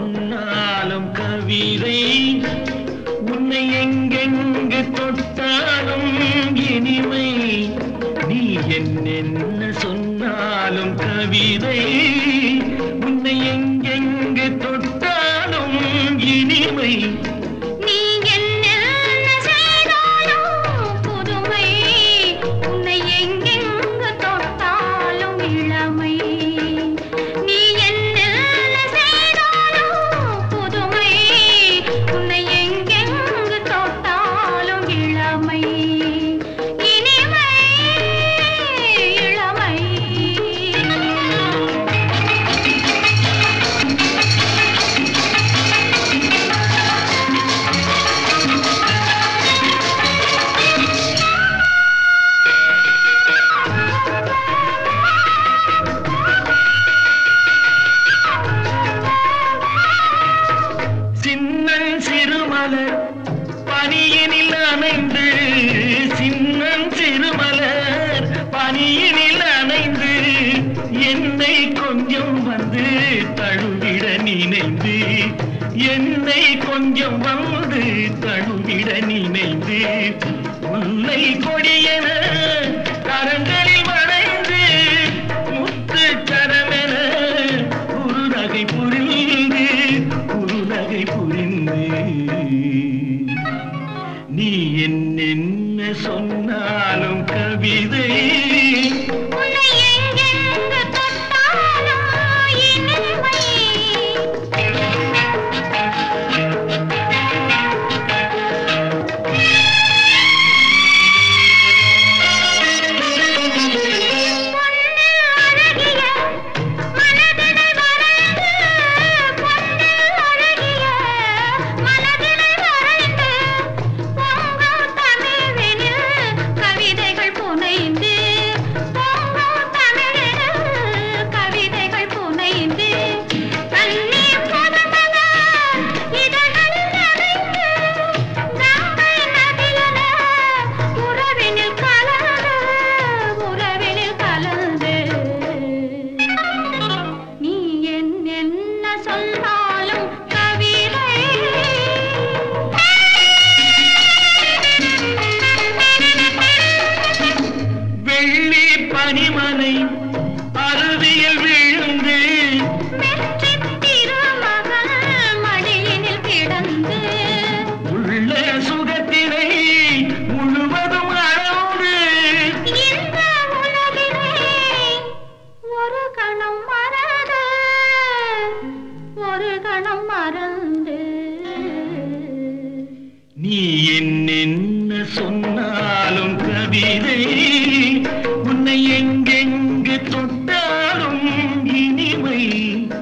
சொன்னாலும் கவிதை உன்னை எங்கெங்கு தொட்டாலும் இனிமை. நீ என்னென்ன சொன்னாலும் கவிதை சிறுமலர் பனியினில் அணைந்து சின்னம் சிறுமலர் பனியினில் அணைந்து என்னை கொஞ்சம் வந்து தழுவிட நினைந்து என்னை கொஞ்சம் வந்து தழுவிட நினைந்து முல்லை கொடியன நீ என்ன சொன்னாலும் கவிதை பனிமலை அருவியில் விழுந்து மடியினில் கிடந்து உள்ள சுகத்தினை முழுவதும் அளந்து இந்த உலகிலே ஒரு கணம் மறந்து ஒரு கணம் மறந்து. நீ என்னென்ன சொன்னாலும் கவிதை me